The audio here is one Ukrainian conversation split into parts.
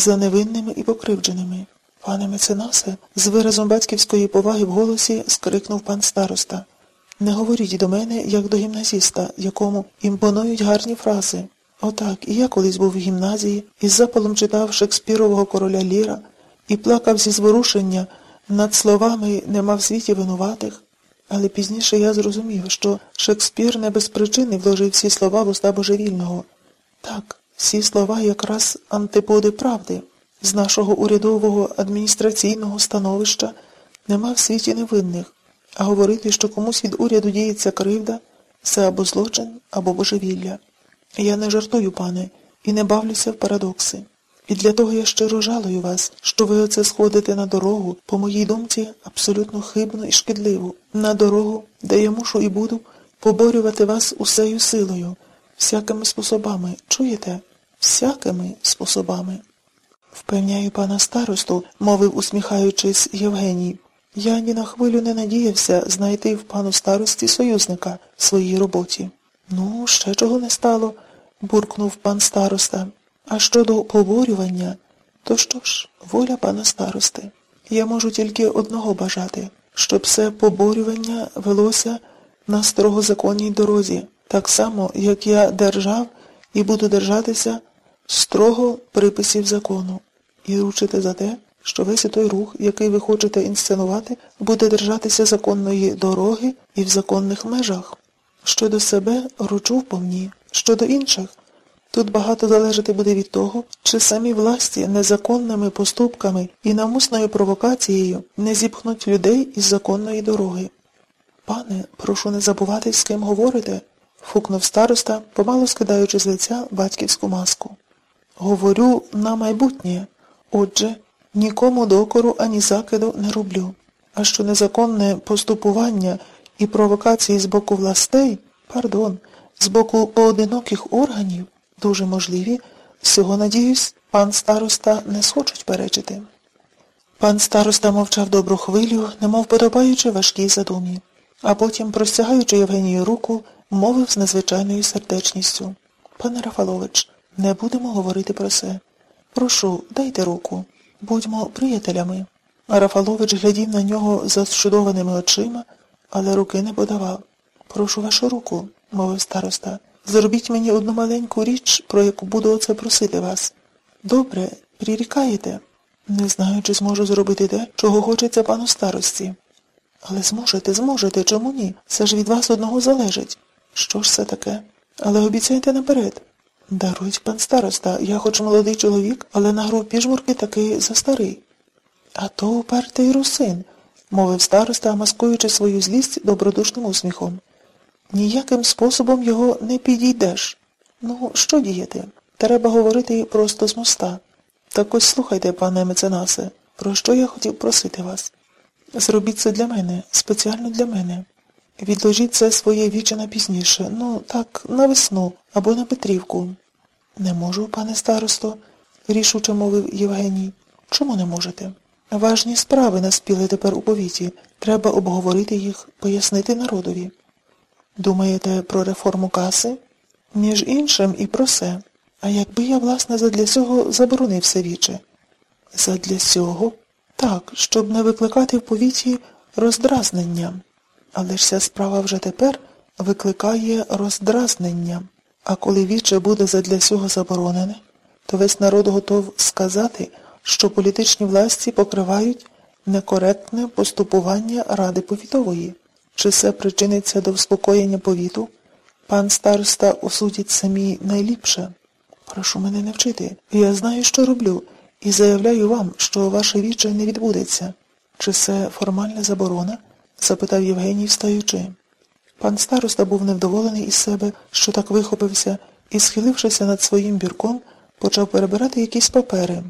за невинними і покривдженими. Пане меценасе, з виразом батьківської поваги в голосі скрикнув пан староста. Не говоріть до мене, як до гімназіста, якому імпонують гарні фрази. Отак, і я колись був в гімназії, із запалом читав Шекспірового короля Ліра і плакав зі зворушення над словами нема в світі винуватих. Але пізніше я зрозумів, що Шекспір не без причини вложив всі слова в уста божевільного. Так, всі слова якраз антиподи правди. З нашого урядового адміністраційного становища нема в світі невинних, а говорити, що комусь від уряду діється кривда, це або злочин, або божевілля. Я не жартую, пане, і не бавлюся в парадокси. І для того я щиро жалую вас, що ви оце сходите на дорогу, по моїй думці, абсолютно хибну і шкідливу, на дорогу, де я мушу і буду поборювати вас усею силою, всякими способами. Чуєте? Всякими способами. Впевняю пана старосту, мовив, усміхаючись, Євгеній. Я ні на хвилю не надіявся знайти в пану старості союзника в своїй роботі. Ну, ще чого не стало, буркнув пан староста. А щодо поборювання, то що ж, воля пана старости. Я можу тільки одного бажати, щоб все поборювання велося на строгозаконній дорозі, так само, як я держав і буду держатися строго приписів закону, і ручити за те, що весь той рух, який ви хочете інсценувати, буде держатися законної дороги і в законних межах. Щодо себе ручу в повні, щодо інших. Тут багато залежати буде від того, чи самі власті незаконними поступками і навмисною провокацією не зіпхнуть людей із законної дороги. Пане, прошу не забувати, з ким говорите, фукнув староста, помало скидаючи з лиця батьківську маску. Говорю на майбутнє. Отже, нікому докору ані закиду не роблю. А що незаконне поступування і провокації з боку властей, пардон, з боку поодиноких органів, дуже можливі, всього, надіюсь, пан староста не схочуть перечити. Пан староста мовчав добру хвилю, немов подобаючи важкій задумі, а потім, простягаючи Євгенію руку, мовив з незвичайною сердечністю. Пане Рафалович, не будемо говорити про це. Прошу, дайте руку. Будьмо приятелями. Рафалович глядів на нього зашудованими очима, але руки не подавав. Прошу вашу руку, мовив староста. Зробіть мені одну маленьку річ, про яку буду оце просити вас. Добре, прирікаєте? Не знаю, чи зможу зробити те, чого хочеться пану старості. Але зможете, зможете, чому ні? Це ж від вас одного залежить. Що ж це таке? Але обіцяйте наперед. Дарують пан староста, я хоч молодий чоловік, але на гру піжмурки таки застарий. А то упертий русин, мовив староста, маскуючи свою злість добродушним усміхом. Ніяким способом його не підійдеш. Ну, що діяти? Треба говорити просто з моста. Так ось слухайте, пане меценасе, про що я хотів просити вас. Зробіть це для мене, спеціально для мене. Відложіть це своє віче на пізніше, ну, так, на весну або на Петрівку. Не можу, пане старосто, рішуче мовив Євгеній. Чому не можете? Важні справи наспіли тепер у повіті. Треба обговорити їх, пояснити народові. Думаєте про реформу каси? Між іншим і про це. А якби я, власне, задля цього заборонив віче? Задля цього? Так, щоб не викликати в повіті роздразнення. Але ж ця справа вже тепер викликає роздразнення. А коли віче буде задля цього заборонене, то весь народ готов сказати, що політичні власті покривають некоректне поступування Ради повітової. Чи це причиниться до вспокоєння повіту? Пан староста осудить самі найліпше. Прошу мене не вчити. Я знаю, що роблю, і заявляю вам, що ваше віче не відбудеться. Чи це формальна заборона? запитав Євгеній, встаючи. Пан староста був невдоволений із себе, що так вихопився, і, схилившися над своїм бірком, почав перебирати якісь папери.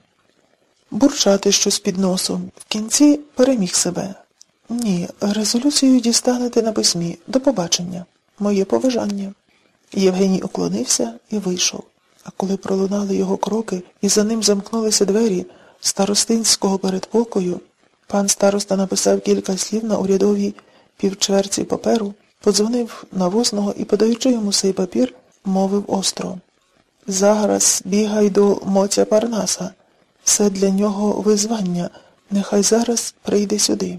Бурчати щось під носом. В кінці переміг себе. Ні, резолюцію дістанете на письмі. До побачення. Моє поважання. Євгеній уклонився і вийшов. А коли пролунали його кроки і за ним замкнулися двері старостинського передпокою, пан староста написав кілька слів на урядовій півчверці паперу, подзвонив на возного і, подаючи йому цей папір, мовив остро. Зараз бігай до Моця Парнаса. Це для нього визвання. Нехай зараз прийде сюди.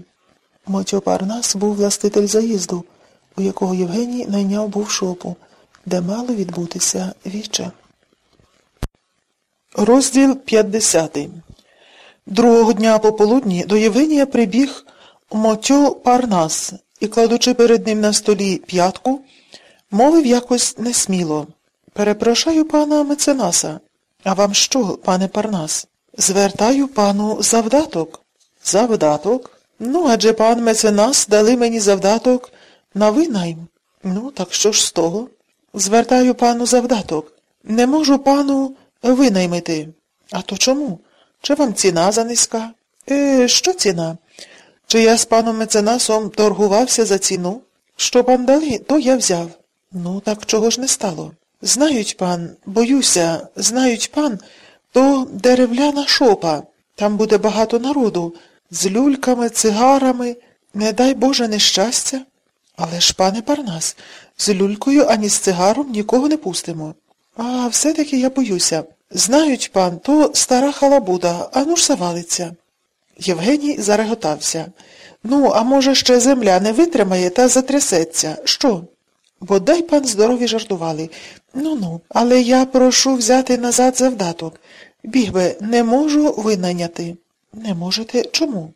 Мотьо Парнас був властитель заїзду, у якого Євгеній найняв був шопу, де мало відбутися віче. Розділ 50 Другого дня пополудні до Євгенія прибіг Мотьо Парнас і, кладучи перед ним на столі п'ятку, мовив якось несміло. Перепрошаю пана меценаса. А вам що, пане Парнас? Звертаю пану завдаток. Завдаток? Ну, адже пан меценас дали мені завдаток на винайм. Ну, так що ж з того? Звертаю пану завдаток. Не можу пану винаймити. А то чому? Чи вам ціна занизька? Е, що ціна? Чи я з паном меценасом торгувався за ціну? Що пан дали, то я взяв. Ну, так чого ж не стало? Знають пан, боюся, знають пан, то деревляна шопа. Там буде багато народу, з люльками, цигарами, не дай Боже нещастя. Але ж, пане Парнас, з люлькою ані з цигаром нікого не пустимо. А все-таки я боюся. Знають пан, то стара халабуда, ану ж завалиться. Євгеній зареготався. Ну, а може, ще земля не витримає та затрясеться. Що? Бодай пан здорові жартували. Ну ну, але я прошу взяти назад завдаток. Біг би, не можу винайняти. Не можете чому?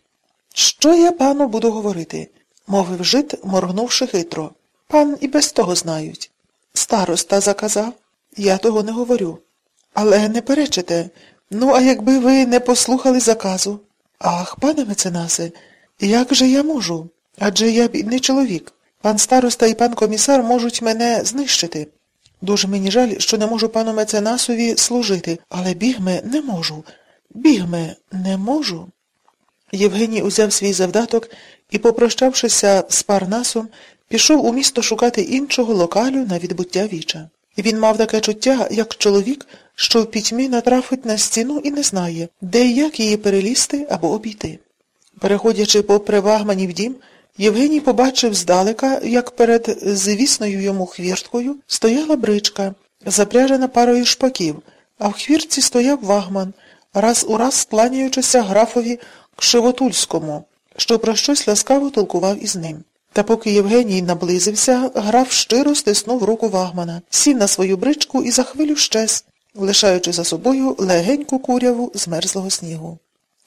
Що я пану буду говорити? мовив жит, моргнувши хитро. Пан і без того знають. Староста заказав. Я того не говорю. Але не перечите. Ну, а якби ви не послухали заказу? Ах, пане меценасе, як же я можу? Адже я бідний чоловік. Пан староста і пан комісар можуть мене знищити. Дуже мені жаль, що не можу пану меценасові служити, але бігме не можу. Бігме не можу. Євгеній узяв свій завдаток і, попрощавшися з Парнасом, пішов у місто шукати іншого локалю на відбуття віча. Він мав таке чуття, як чоловік, що в пітьмі натрафить на стіну і не знає, де і як її перелізти або обійти. Переходячи попри вагманів дім, Євгеній побачив здалека, як перед звісною йому хвірткою стояла бричка, запряжена парою шпаків, а в хвіртці стояв вагман, раз у раз кланяючися графові Кшивотульському, що про щось ласкаво толкував із ним. Та поки Євгеній наблизився, граф щиро стиснув руку вагмана, сів на свою бричку і за хвилю щез, лишаючи за собою легеньку куряву змерзлого снігу.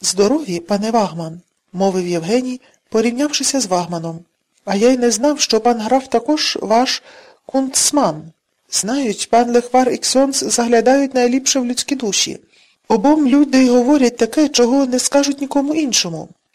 Здорові, пане Вагман, мовив Євгеній, порівнявшися з Вагманом. А я й не знав, що пан граф також ваш кунцман. Знають, пан Лехвар і Ксьонц заглядають найліпше в людські душі. Обом люди говорять таке, чого не скажуть нікому іншому.